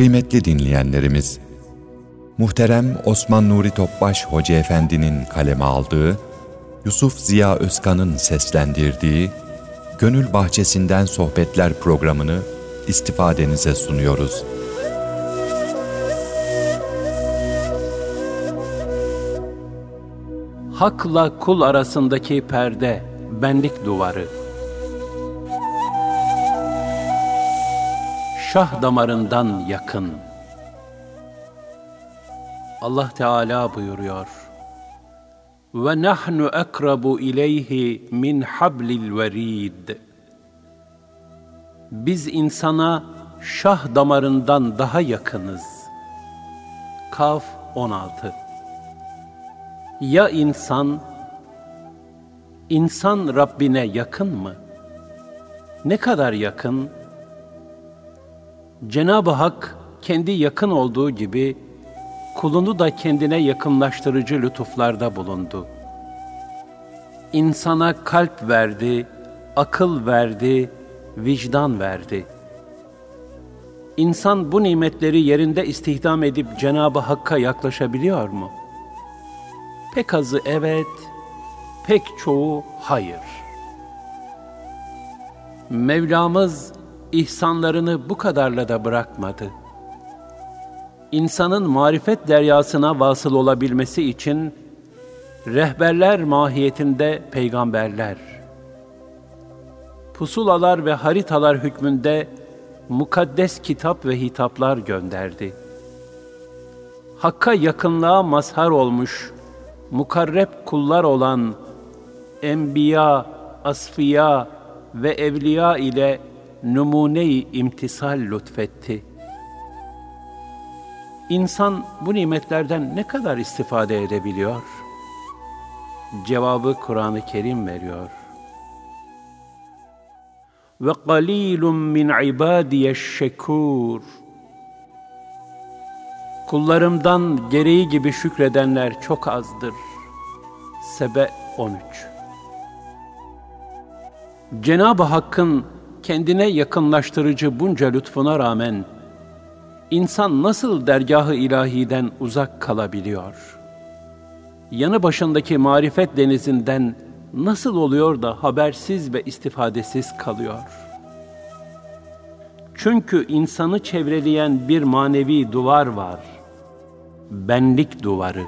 Kıymetli dinleyenlerimiz, muhterem Osman Nuri Topbaş Hoca Efendi'nin kaleme aldığı, Yusuf Ziya Özkan'ın seslendirdiği Gönül Bahçesinden Sohbetler programını istifadenize sunuyoruz. Hakla kul arasındaki perde, benlik duvarı. Şah damarından yakın. Allah Teala buyuruyor. Ve nahnu akrabu ileyhi min hablil verid. Biz insana şah damarından daha yakınız. Kaf 16 Ya insan, insan Rabbine yakın mı? Ne kadar yakın? Cenab-ı Hak kendi yakın olduğu gibi kulunu da kendine yakınlaştırıcı lütuflarda bulundu. İnsana kalp verdi, akıl verdi, vicdan verdi. İnsan bu nimetleri yerinde istihdam edip Cenab-ı Hakk'a yaklaşabiliyor mu? Pek azı evet, pek çoğu hayır. Mevlamız ihsanlarını bu kadarla da bırakmadı. İnsanın marifet deryasına vasıl olabilmesi için rehberler mahiyetinde peygamberler, pusulalar ve haritalar hükmünde mukaddes kitap ve hitaplar gönderdi. Hakka yakınlığa mazhar olmuş, mukarreb kullar olan enbiya, asfiya ve evliya ile numune-i imtisal lütfetti. İnsan bu nimetlerden ne kadar istifade edebiliyor? Cevabı Kur'an-ı Kerim veriyor. Ve qalilun min ibadiyeşşekur. Kullarımdan gereği gibi şükredenler çok azdır. Sebe 13 Cenab-ı Hakk'ın kendine yakınlaştırıcı bunca lütfuna rağmen insan nasıl dergahı ilahiden uzak kalabiliyor? Yanı başındaki marifet denizinden nasıl oluyor da habersiz ve istifadesiz kalıyor? Çünkü insanı çevreleyen bir manevi duvar var. Benlik duvarı.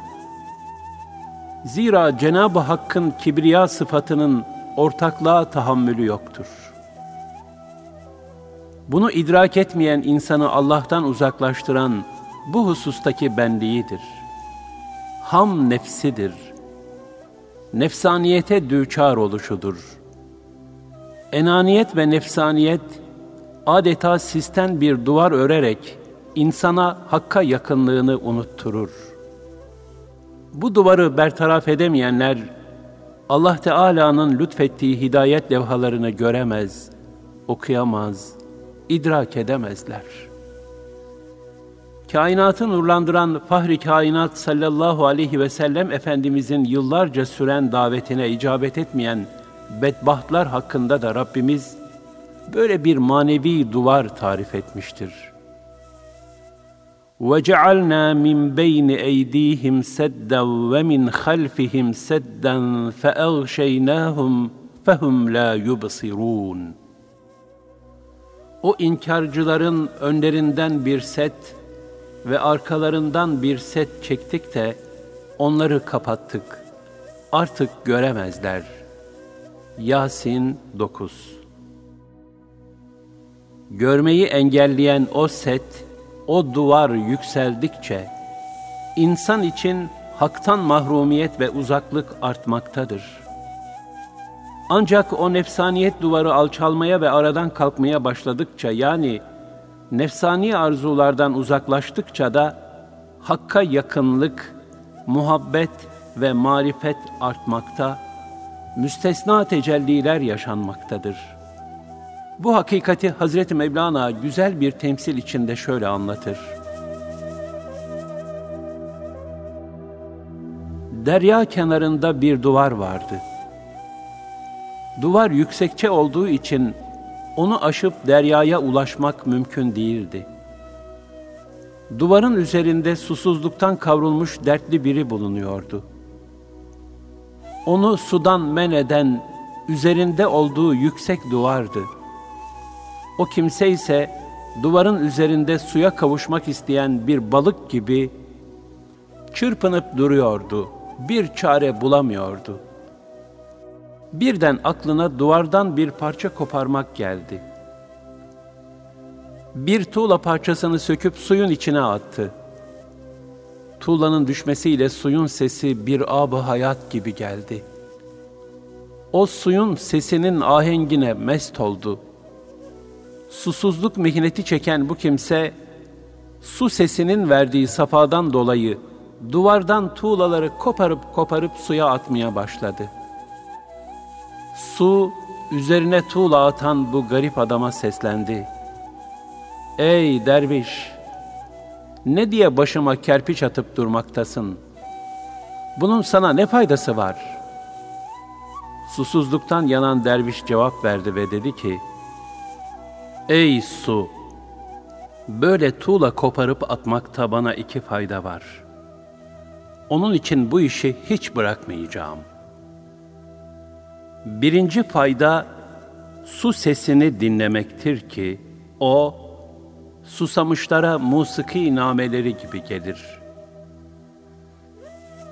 Zira Cenab-ı Hakk'ın kibriya sıfatının ortaklığa tahammülü yoktur. Bunu idrak etmeyen insanı Allah'tan uzaklaştıran bu husustaki benliğidir. Ham nefsidir. Nefsaniyete düçar oluşudur. Enaniyet ve nefsaniyet adeta sisten bir duvar örerek insana hakka yakınlığını unutturur. Bu duvarı bertaraf edemeyenler Allah Teala'nın lütfettiği hidayet levhalarını göremez, okuyamaz, idrak edemezler. Kainatı nurlandıran Fahri Kainat sallallahu aleyhi ve sellem Efendimizin yıllarca süren davetine icabet etmeyen bedbahtlar hakkında da Rabbimiz böyle bir manevi duvar tarif etmiştir. وَجَعَلْنَا مِنْ بَيْنِ اَيْد۪يهِمْ سَدًّا وَمِنْ خَلْفِهِمْ سَدًّا فَاَغْشَيْنَاهُمْ فَهُمْ لَا يُبْصِرُونَ o inkarcıların önlerinden bir set ve arkalarından bir set çektik de onları kapattık. Artık göremezler. Yasin 9 Görmeyi engelleyen o set, o duvar yükseldikçe, insan için haktan mahrumiyet ve uzaklık artmaktadır. Ancak o nefsaniyet duvarı alçalmaya ve aradan kalkmaya başladıkça, yani nefsani arzulardan uzaklaştıkça da Hakk'a yakınlık, muhabbet ve marifet artmakta, müstesna tecelliler yaşanmaktadır.'' Bu hakikati Hazreti Mevlana güzel bir temsil içinde şöyle anlatır. Derya kenarında bir duvar vardı. Duvar yüksekçe olduğu için onu aşıp deryaya ulaşmak mümkün değildi. Duvarın üzerinde susuzluktan kavrulmuş dertli biri bulunuyordu. Onu sudan men eden üzerinde olduğu yüksek duvardı. O kimse ise duvarın üzerinde suya kavuşmak isteyen bir balık gibi çırpınıp duruyordu. Bir çare bulamıyordu. Birden aklına duvardan bir parça koparmak geldi. Bir tuğla parçasını söküp suyun içine attı. Tuğlanın düşmesiyle suyun sesi bir abı hayat gibi geldi. O suyun sesinin ahengine mest oldu. Susuzluk mihneti çeken bu kimse, su sesinin verdiği safadan dolayı duvardan tuğlaları koparıp koparıp suya atmaya başladı. Su, üzerine tuğla atan bu garip adama seslendi. Ey derviş! Ne diye başıma kerpiç atıp durmaktasın? Bunun sana ne faydası var? Susuzluktan yanan derviş cevap verdi ve dedi ki, Ey su! Böyle tuğla koparıp atmakta bana iki fayda var. Onun için bu işi hiç bırakmayacağım. Birinci fayda, su sesini dinlemektir ki, o, susamışlara musiki nameleri gibi gelir.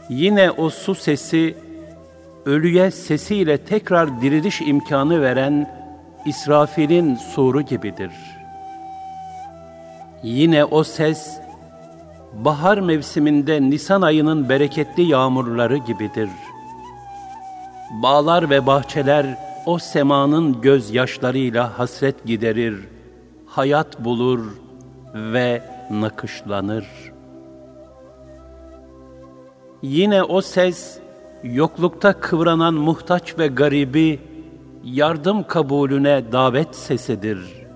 Yine o su sesi, ölüye sesiyle tekrar diriliş imkanı veren İsrafil'in suru gibidir. Yine o ses, bahar mevsiminde Nisan ayının bereketli yağmurları gibidir. Bağlar ve bahçeler o semanın gözyaşlarıyla hasret giderir, hayat bulur ve nakışlanır. Yine o ses, yoklukta kıvranan muhtaç ve garibi, yardım kabulüne davet sesidir.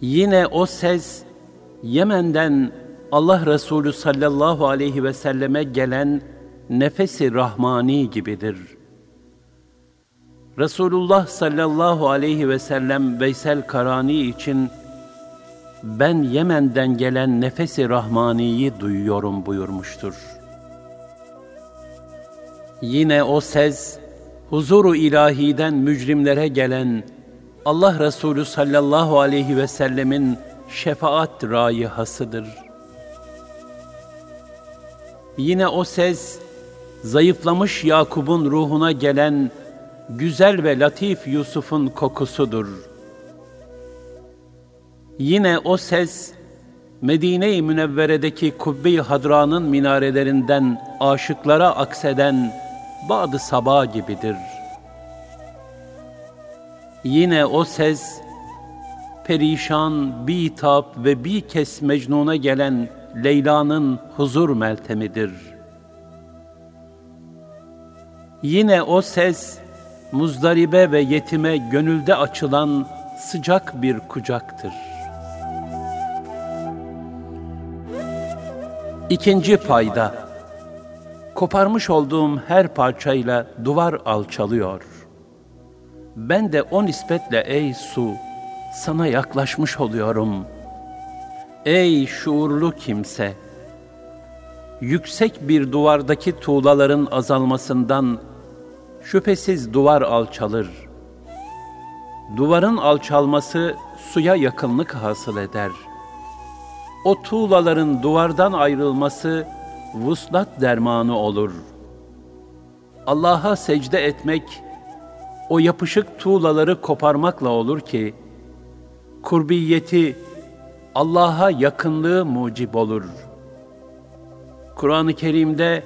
Yine o ses, Yemen'den Allah Resulü sallallahu aleyhi ve selleme gelen nefesi rahmani gibidir. Resulullah sallallahu aleyhi ve sellem Veysel Karani için ben Yemen'den gelen nefesi rahmaniyi duyuyorum buyurmuştur. Yine o ses, huzuru ilahiden mücrimlere gelen Allah Resulü sallallahu aleyhi ve sellemin şefaat rayihasıdır. Yine o ses, zayıflamış Yakub'un ruhuna gelen güzel ve latif Yusuf'un kokusudur. Yine o ses, Medine-i Münevvere'deki Kubbe-i Hadra'nın minarelerinden aşıklara akseden Bağdı sabah gibidir. Yine o ses, perişan, bitap ve bir kes Mecnun'a gelen Leyla'nın huzur meltemidir. Yine o ses, muzdaribe ve yetime gönülde açılan sıcak bir kucaktır. İkinci fayda, koparmış olduğum her parçayla duvar alçalıyor. Ben de o nispetle ey su, sana yaklaşmış oluyorum. Ey şuurlu kimse! Yüksek bir duvardaki tuğlaların azalmasından şüphesiz duvar alçalır. Duvarın alçalması suya yakınlık hasıl eder. O tuğlaların duvardan ayrılması vuslat dermanı olur. Allah'a secde etmek, o yapışık tuğlaları koparmakla olur ki, kurbiyeti, Allah'a yakınlığı mucib olur. Kur'an-ı Kerim'de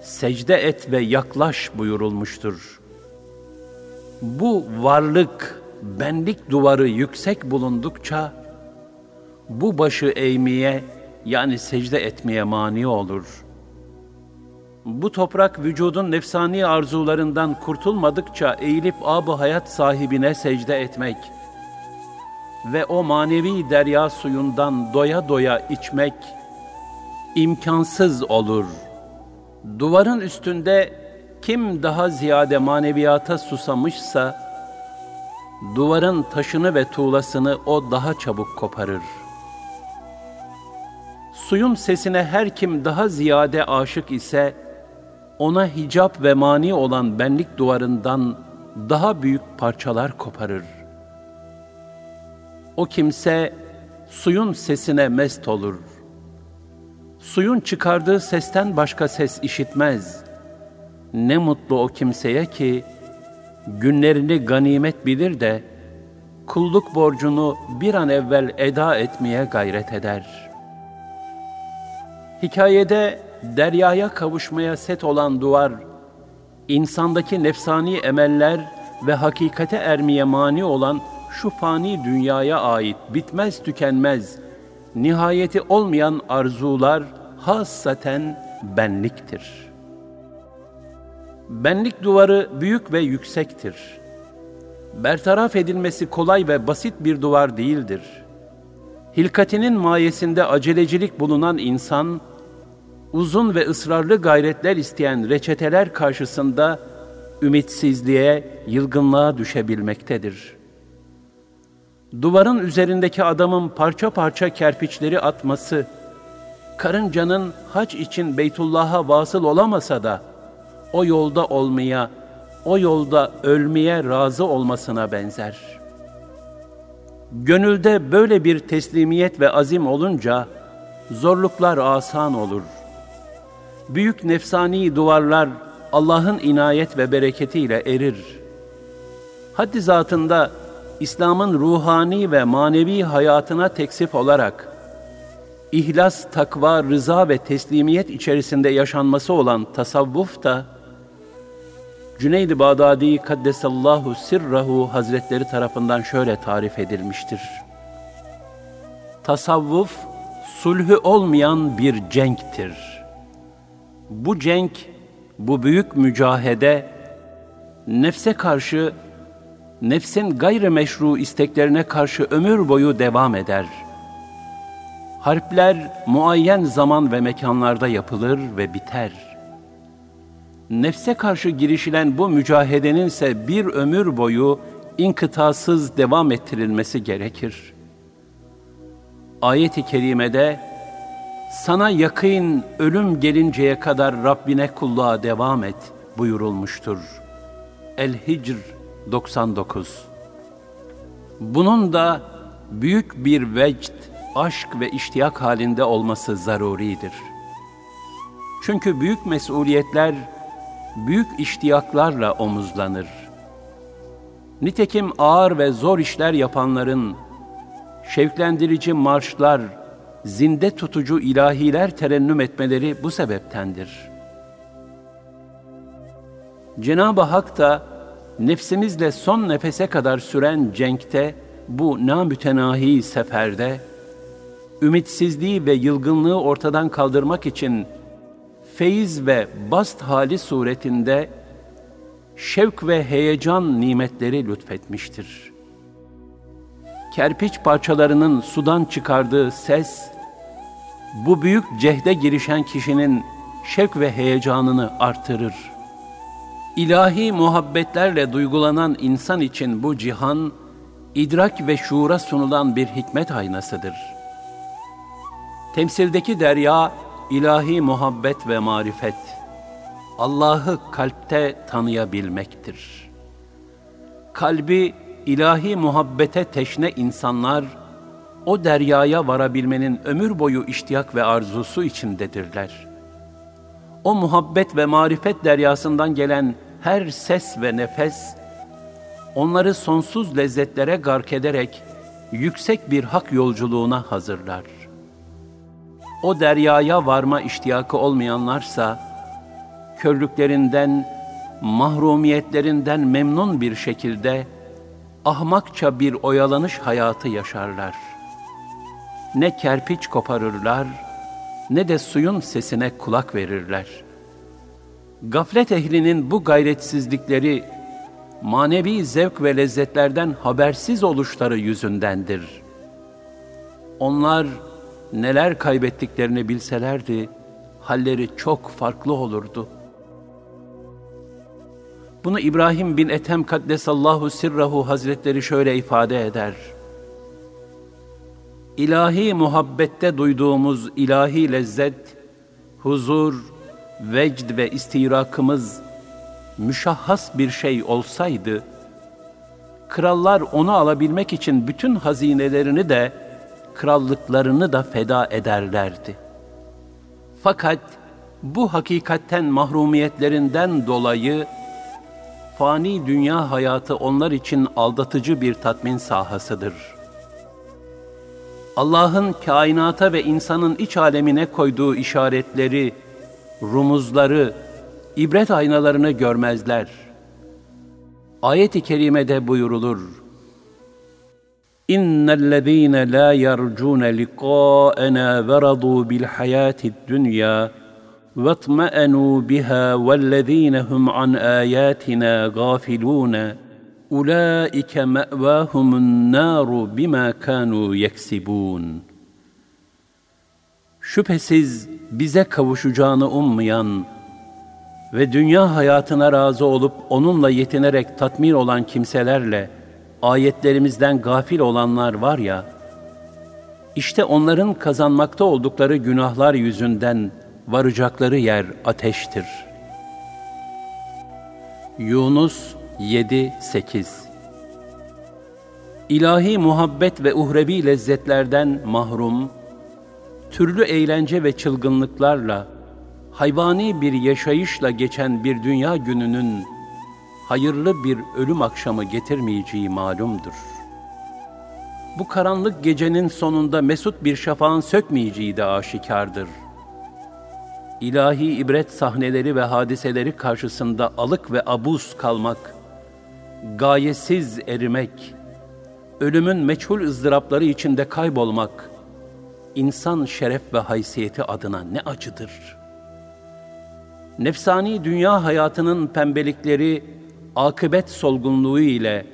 secde et ve yaklaş buyurulmuştur. Bu varlık, benlik duvarı yüksek bulundukça, bu başı eğmeye, yani secde etmeye mani olur. Bu toprak vücudun nefsani arzularından kurtulmadıkça eğilip ab hayat sahibine secde etmek ve o manevi derya suyundan doya doya içmek imkansız olur. Duvarın üstünde kim daha ziyade maneviyata susamışsa, duvarın taşını ve tuğlasını o daha çabuk koparır.'' Suyun sesine her kim daha ziyade aşık ise, ona hicap ve mani olan benlik duvarından daha büyük parçalar koparır. O kimse suyun sesine mest olur. Suyun çıkardığı sesten başka ses işitmez. Ne mutlu o kimseye ki günlerini ganimet bilir de kulluk borcunu bir an evvel eda etmeye gayret eder. Hikayede deryaya kavuşmaya set olan duvar, insandaki nefsani emeller ve hakikate ermeye mani olan şu fani dünyaya ait bitmez tükenmez, nihayeti olmayan arzular hassaten benliktir. Benlik duvarı büyük ve yüksektir. Bertaraf edilmesi kolay ve basit bir duvar değildir. Hilkatinin mayesinde acelecilik bulunan insan, uzun ve ısrarlı gayretler isteyen reçeteler karşısında ümitsizliğe, yılgınlığa düşebilmektedir. Duvarın üzerindeki adamın parça parça kerpiçleri atması, karıncanın hac için Beytullah'a vasıl olamasa da, o yolda olmaya, o yolda ölmeye razı olmasına benzer. Gönülde böyle bir teslimiyet ve azim olunca, zorluklar asan olur.'' büyük nefsani duvarlar Allah'ın inayet ve bereketiyle erir. Haddi zatında İslam'ın ruhani ve manevi hayatına teksif olarak ihlas, takva, rıza ve teslimiyet içerisinde yaşanması olan tasavvuf da Cüneyd-i Bağdadi Kaddesallahu Sirrahu Hazretleri tarafından şöyle tarif edilmiştir. Tasavvuf, sulhü olmayan bir cenktir.'' Bu cenk, bu büyük mücahede nefse karşı, nefsin gayrimeşru isteklerine karşı ömür boyu devam eder. Harpler muayyen zaman ve mekanlarda yapılır ve biter. Nefse karşı girişilen bu mücahedenin ise bir ömür boyu inkıtasız devam ettirilmesi gerekir. Ayet-i kerimede sana yakın ölüm gelinceye kadar Rabbine kulluğa devam et buyurulmuştur. El-Hicr 99 Bunun da büyük bir vecd, aşk ve iştiyak halinde olması zaruridir. Çünkü büyük mesuliyetler, büyük iştiyaklarla omuzlanır. Nitekim ağır ve zor işler yapanların, şevklendirici marşlar, zinde tutucu ilahiler terennüm etmeleri bu sebeptendir. Cenab-ı Hak da nefsimizle son nefese kadar süren cenkte, bu namütenahi seferde, ümitsizliği ve yılgınlığı ortadan kaldırmak için feyiz ve bast hali suretinde şevk ve heyecan nimetleri lütfetmiştir. Kerpiç parçalarının sudan çıkardığı ses, bu büyük cehde girişen kişinin şevk ve heyecanını artırır. İlahi muhabbetlerle duygulanan insan için bu cihan, idrak ve şuura sunulan bir hikmet aynasıdır. Temsildeki derya, ilahi muhabbet ve marifet, Allah'ı kalpte tanıyabilmektir. Kalbi ilahi muhabbete teşne insanlar, o deryaya varabilmenin ömür boyu iştiyak ve arzusu içindedirler. O muhabbet ve marifet deryasından gelen her ses ve nefes, onları sonsuz lezzetlere gark ederek yüksek bir hak yolculuğuna hazırlar. O deryaya varma iştiyakı olmayanlarsa, körlüklerinden, mahrumiyetlerinden memnun bir şekilde ahmakça bir oyalanış hayatı yaşarlar.'' ne kerpiç koparırlar, ne de suyun sesine kulak verirler. Gaflet ehlinin bu gayretsizlikleri, manevi zevk ve lezzetlerden habersiz oluşları yüzündendir. Onlar neler kaybettiklerini bilselerdi, halleri çok farklı olurdu. Bunu İbrahim bin Ethem Kaddesallahu Sirrahu Hazretleri şöyle ifade eder. İlahi muhabbette duyduğumuz ilahi lezzet, huzur, vecd ve istirakımız müşahhas bir şey olsaydı, krallar onu alabilmek için bütün hazinelerini de, krallıklarını da feda ederlerdi. Fakat bu hakikatten mahrumiyetlerinden dolayı fani dünya hayatı onlar için aldatıcı bir tatmin sahasıdır. Allah'ın kainata ve insanın iç alemine koyduğu işaretleri, rumuzları, ibret aynalarını görmezler. Ayet-i kerimede buyurulur. İnnellezîne lâ yercûne liqâ'ena veradû bil hayâtid dünyâ واطمأنوا بها والذين هم عن آياتنا غافلون Ulaike me'vâhumun nâru bimâ kânû yeksibûn. Şüphesiz bize kavuşacağını ummayan ve dünya hayatına razı olup onunla yetinerek tatmin olan kimselerle ayetlerimizden gafil olanlar var ya, işte onların kazanmakta oldukları günahlar yüzünden varacakları yer ateştir. Yunus 7-8 İlahi muhabbet ve uhrevi lezzetlerden mahrum, türlü eğlence ve çılgınlıklarla, hayvani bir yaşayışla geçen bir dünya gününün hayırlı bir ölüm akşamı getirmeyeceği malumdur. Bu karanlık gecenin sonunda mesut bir şafağın sökmeyeceği de aşikardır.'' ilahi ibret sahneleri ve hadiseleri karşısında alık ve abuz kalmak, gayesiz erimek, ölümün meçhul ızdırapları içinde kaybolmak, insan şeref ve haysiyeti adına ne acıdır. Nefsani dünya hayatının pembelikleri akıbet solgunluğu ile,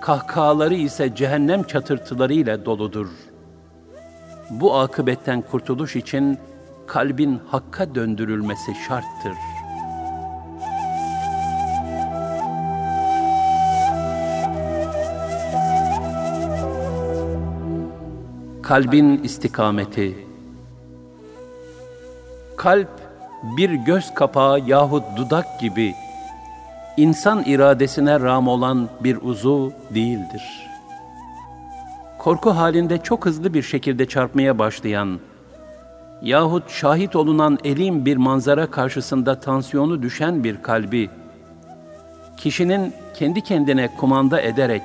kahkahaları ise cehennem çatırtıları ile doludur. Bu akıbetten kurtuluş için kalbin hakka döndürülmesi şarttır. Kalbin istikameti Kalp bir göz kapağı yahut dudak gibi insan iradesine ram olan bir uzu değildir. Korku halinde çok hızlı bir şekilde çarpmaya başlayan yahut şahit olunan elim bir manzara karşısında tansiyonu düşen bir kalbi, kişinin kendi kendine kumanda ederek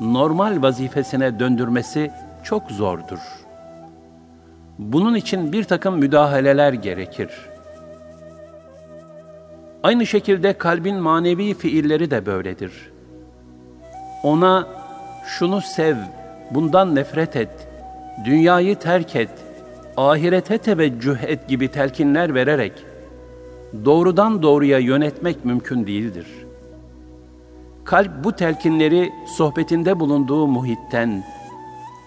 normal vazifesine döndürmesi çok zordur. Bunun için bir takım müdahaleler gerekir. Aynı şekilde kalbin manevi fiilleri de böyledir. Ona şunu sev, bundan nefret et, dünyayı terk et.'' ahirete teveccüh et gibi telkinler vererek doğrudan doğruya yönetmek mümkün değildir. Kalp bu telkinleri sohbetinde bulunduğu muhitten,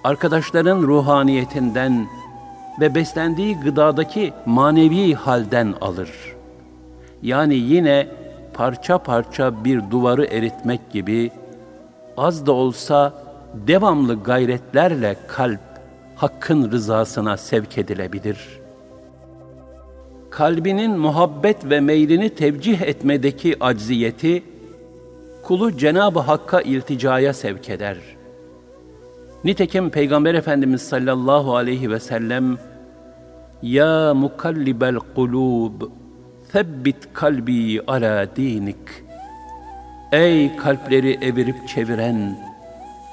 arkadaşların ruhaniyetinden ve beslendiği gıdadaki manevi halden alır. Yani yine parça parça bir duvarı eritmek gibi az da olsa devamlı gayretlerle kalp Hakk'ın rızasına sevk edilebilir. Kalbinin muhabbet ve meylini tevcih etmedeki acziyeti, kulu Cenab-ı Hakk'a ilticaya sevk eder. Nitekim Peygamber Efendimiz sallallahu aleyhi ve sellem, Ya mukallibel kulub, Thebbit kalbi ala dinik. Ey kalpleri evirip çeviren,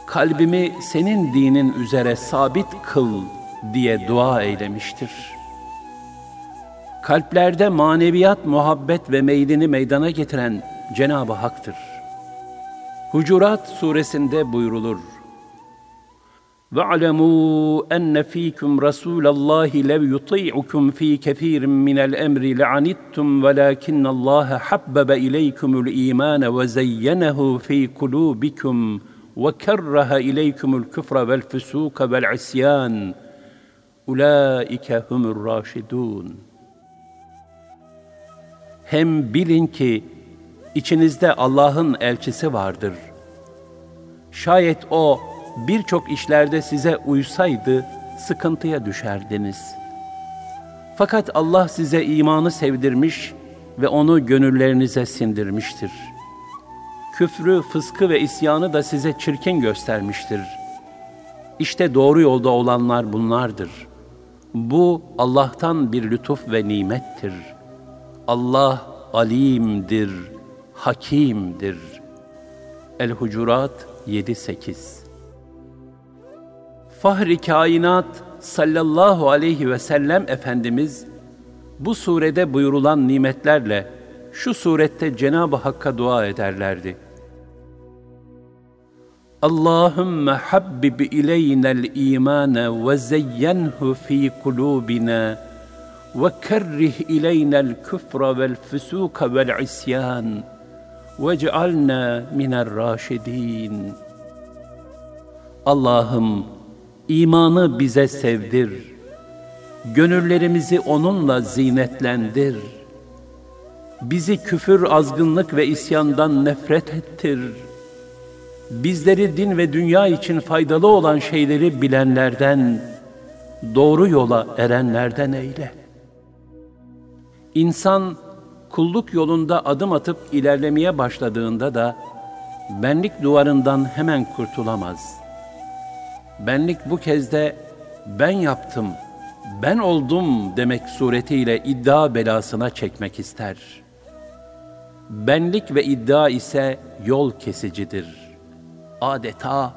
kalbimi senin dinin üzere sabit kıl diye dua eylemiştir. Kalplerde maneviyat, muhabbet ve meylini meydana getiren Cenab-ı Hak'tır. Hucurat suresinde buyrulur. وَاعْلَمُوا أَنَّ ف۪يكُمْ رَسُولَ اللّٰهِ لَوْ يُطِيعُكُمْ ف۪ي كَثِيرٍ مِنَ الْاَمْرِ لَعَنِتُّمْ وَلَاكِنَّ اللّٰهَ حَبَّبَ إِلَيْكُمُ الْا۪يمَانَ وَزَيَّنَهُ ف۪ي قُلُوبِكُمْ وكره إليكم الكفر والفسوق والعصيان أولئك هم الراشدون Hem bilin ki içinizde Allah'ın elçisi vardır. Şayet o birçok işlerde size uysaydı sıkıntıya düşerdiniz. Fakat Allah size imanı sevdirmiş ve onu gönüllerinize sindirmiştir. Küfrü, fıskı ve isyanı da size çirkin göstermiştir. İşte doğru yolda olanlar bunlardır. Bu Allah'tan bir lütuf ve nimettir. Allah alimdir, hakimdir. El-Hucurat 7-8 Fahri kainat sallallahu aleyhi ve sellem Efendimiz bu surede buyurulan nimetlerle şu surette Cenab-ı Hakk'a dua ederlerdi. Allahümme habbib ileynel imane ve zeyyenhu fi kulubina ve kerrih ileynel küfre vel füsuka vel isyan ve cealna minel raşidin. Allah'ım imanı bize sevdir. Gönüllerimizi onunla zinetlendir. Bizi küfür, azgınlık ve isyandan nefret ettir. Bizleri din ve dünya için faydalı olan şeyleri bilenlerden, doğru yola erenlerden eyle. İnsan, kulluk yolunda adım atıp ilerlemeye başladığında da benlik duvarından hemen kurtulamaz. Benlik bu kez de ben yaptım, ben oldum demek suretiyle iddia belasına çekmek ister. Benlik ve iddia ise yol kesicidir. Adeta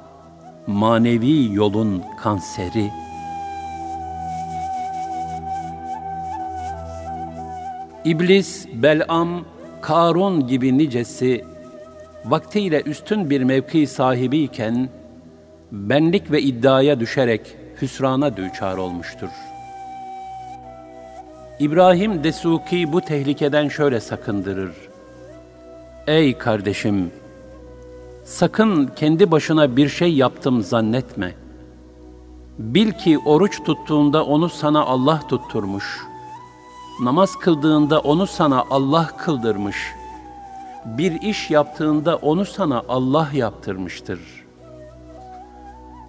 manevi yolun kanseri.'' İblis, Bel'am, Karun gibi nicesi vaktiyle üstün bir mevki sahibiyken benlik ve iddiaya düşerek hüsrana düçar olmuştur. İbrahim Desuki bu tehlikeden şöyle sakındırır. Ey kardeşim! Sakın kendi başına bir şey yaptım zannetme. Bil ki oruç tuttuğunda onu sana Allah tutturmuş.'' Namaz kıldığında onu sana Allah kıldırmış. Bir iş yaptığında onu sana Allah yaptırmıştır.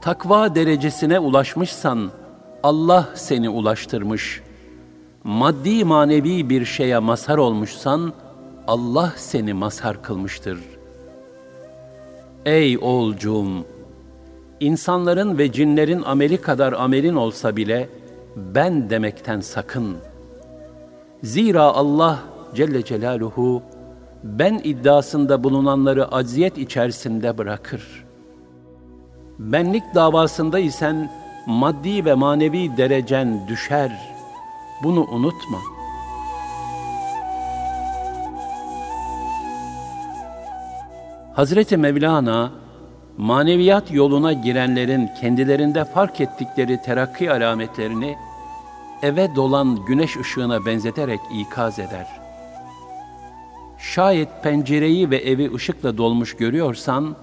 Takva derecesine ulaşmışsan Allah seni ulaştırmış. Maddi manevi bir şeye mazhar olmuşsan Allah seni mazhar kılmıştır. Ey oğulcuğum! İnsanların ve cinlerin ameli kadar amelin olsa bile ben demekten sakın.'' Zira Allah Celle Celaluhu ben iddiasında bulunanları acziyet içerisinde bırakır. Benlik davasında isen maddi ve manevi derecen düşer. Bunu unutma. Hazreti Mevlana, maneviyat yoluna girenlerin kendilerinde fark ettikleri terakki alametlerini eve dolan güneş ışığına benzeterek ikaz eder. Şayet pencereyi ve evi ışıkla dolmuş görüyorsan,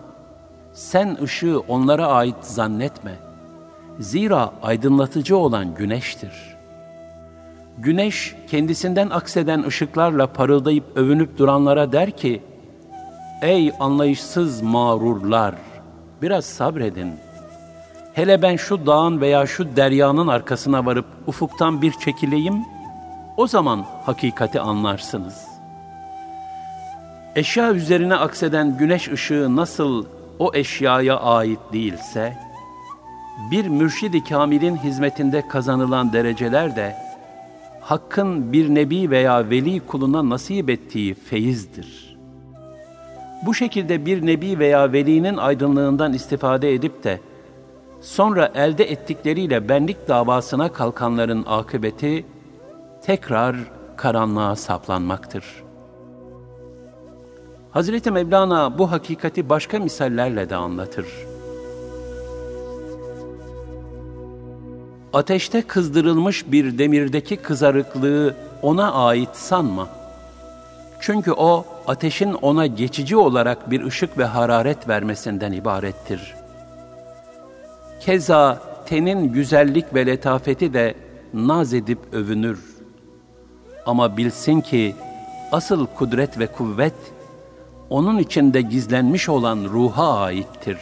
sen ışığı onlara ait zannetme. Zira aydınlatıcı olan güneştir. Güneş kendisinden akseden ışıklarla parıldayıp övünüp duranlara der ki, Ey anlayışsız mağrurlar! Biraz sabredin.'' Hele ben şu dağın veya şu deryanın arkasına varıp ufuktan bir çekileyim, o zaman hakikati anlarsınız. Eşya üzerine akseden güneş ışığı nasıl o eşyaya ait değilse, bir mürşidi kamilin hizmetinde kazanılan dereceler de, Hakk'ın bir nebi veya veli kuluna nasip ettiği feyizdir. Bu şekilde bir nebi veya velinin aydınlığından istifade edip de, sonra elde ettikleriyle benlik davasına kalkanların akıbeti tekrar karanlığa saplanmaktır. Hazreti Mevlana bu hakikati başka misallerle de anlatır. Ateşte kızdırılmış bir demirdeki kızarıklığı ona ait sanma. Çünkü o ateşin ona geçici olarak bir ışık ve hararet vermesinden ibarettir.'' Keza tenin güzellik ve letafeti de naz edip övünür. Ama bilsin ki asıl kudret ve kuvvet onun içinde gizlenmiş olan ruha aittir.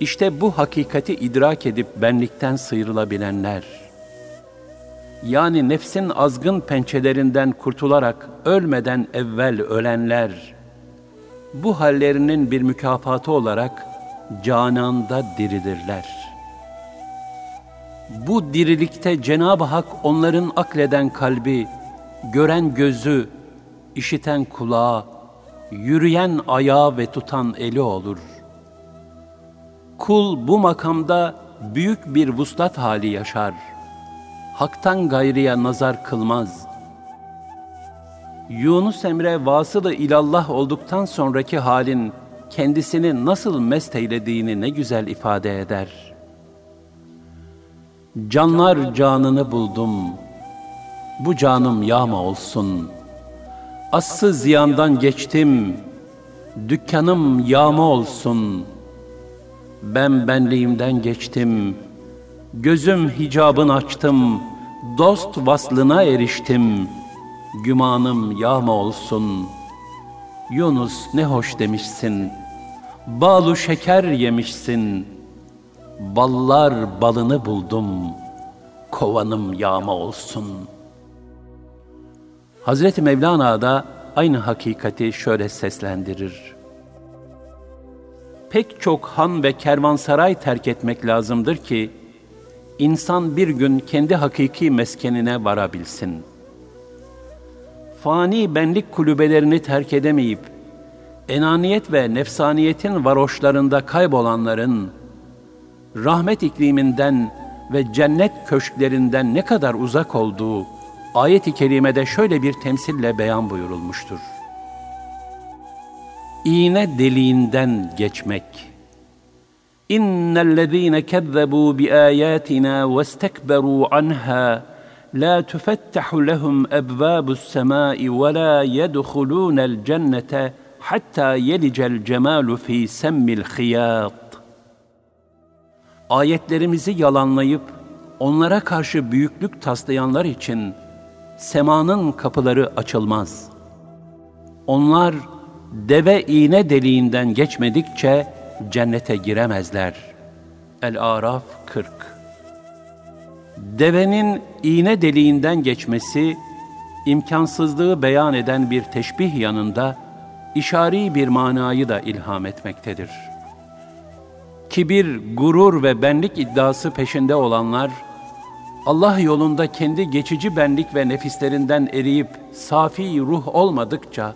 İşte bu hakikati idrak edip benlikten sıyrılabilenler, yani nefsin azgın pençelerinden kurtularak ölmeden evvel ölenler, bu hallerinin bir mükafatı olarak cananda diridirler. Bu dirilikte Cenab-ı Hak onların akleden kalbi, gören gözü, işiten kulağı, yürüyen ayağı ve tutan eli olur. Kul bu makamda büyük bir vuslat hali yaşar. Hak'tan gayriye nazar kılmaz. Yunus Emre vasılı ilallah olduktan sonraki halin kendisini nasıl mest eylediğini ne güzel ifade eder. Canlar canını buldum, bu canım yağma olsun. Assı ziyandan geçtim, dükkanım yağma olsun. Ben benliğimden geçtim, gözüm hicabın açtım, dost vaslına eriştim. Gümanım yağma olsun. Yunus ne hoş demişsin, balu şeker yemişsin. Ballar balını buldum, kovanım yağma olsun.'' Hazreti Mevlana da aynı hakikati şöyle seslendirir. Pek çok han ve kervansaray terk etmek lazımdır ki, insan bir gün kendi hakiki meskenine varabilsin. Fani benlik kulübelerini terk edemeyip, enaniyet ve nefsaniyetin varoşlarında kaybolanların, rahmet ikliminden ve cennet köşklerinden ne kadar uzak olduğu, ayet-i kerimede şöyle bir temsille beyan buyurulmuştur. İğne deliğinden geçmek. İnnellezîne kezzebû biâyâtinâ vestekberû anhâ la tufettahu lehum ebvâbus semâi ve lâ yedhulûnel cennete hatta yelicel cemalu fi semmil hiyât. Ayetlerimizi yalanlayıp onlara karşı büyüklük taslayanlar için semanın kapıları açılmaz. Onlar deve iğne deliğinden geçmedikçe cennete giremezler. El-Araf 40 Devenin iğne deliğinden geçmesi, imkansızlığı beyan eden bir teşbih yanında, işari bir manayı da ilham etmektedir. Kibir, gurur ve benlik iddiası peşinde olanlar, Allah yolunda kendi geçici benlik ve nefislerinden eriyip safi ruh olmadıkça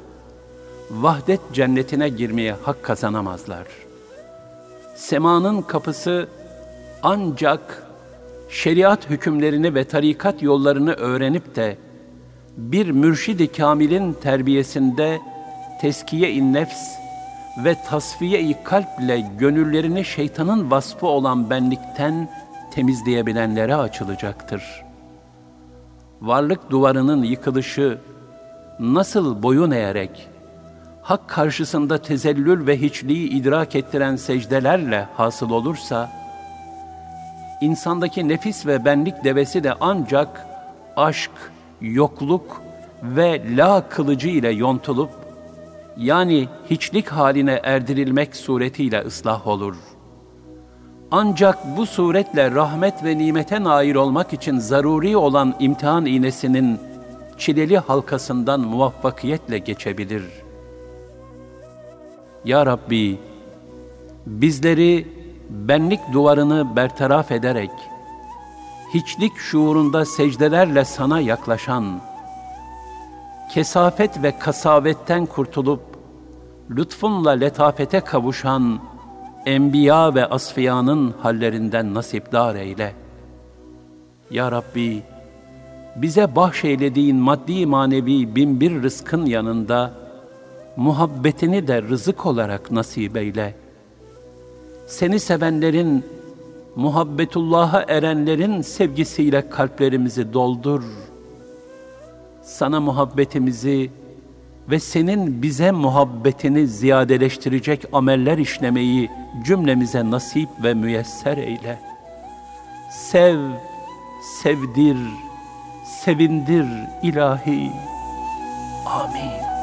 vahdet cennetine girmeye hak kazanamazlar. Semanın kapısı ancak şeriat hükümlerini ve tarikat yollarını öğrenip de bir mürşidi kamilin terbiyesinde teskiye-i nefs ve tasfiye-i kalp ile gönüllerini şeytanın vasfı olan benlikten temizleyebilenlere açılacaktır. Varlık duvarının yıkılışı nasıl boyun eğerek, hak karşısında tezellül ve hiçliği idrak ettiren secdelerle hasıl olursa, insandaki nefis ve benlik devesi de ancak aşk, yokluk ve la kılıcı ile yontulup, yani hiçlik haline erdirilmek suretiyle ıslah olur.'' Ancak bu suretle rahmet ve nimete nail olmak için zaruri olan imtihan iğnesinin çileli halkasından muvaffakiyetle geçebilir. Ya Rabbi, bizleri benlik duvarını bertaraf ederek, hiçlik şuurunda secdelerle sana yaklaşan, kesafet ve kasavetten kurtulup, lütfunla letafete kavuşan, enbiya ve asfiyanın hallerinden nasipdar eyle. Ya Rabbi, bize bahşeylediğin maddi manevi binbir rızkın yanında, muhabbetini de rızık olarak nasip eyle. Seni sevenlerin, muhabbetullah'a erenlerin sevgisiyle kalplerimizi doldur. Sana muhabbetimizi, ve senin bize muhabbetini ziyadeleştirecek ameller işlemeyi cümlemize nasip ve müyesser eyle. Sev, sevdir, sevindir ilahi. Amin.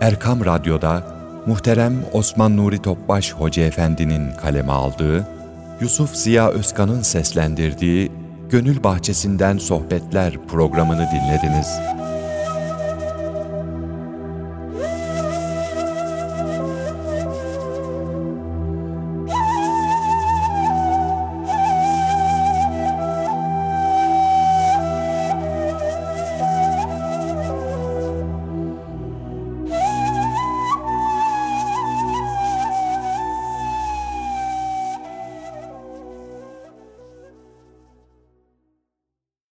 Erkam Radyo'da muhterem Osman Nuri Topbaş Hoca Efendi'nin kaleme aldığı, Yusuf Ziya Özkan'ın seslendirdiği Gönül Bahçesinden Sohbetler programını dinlediniz.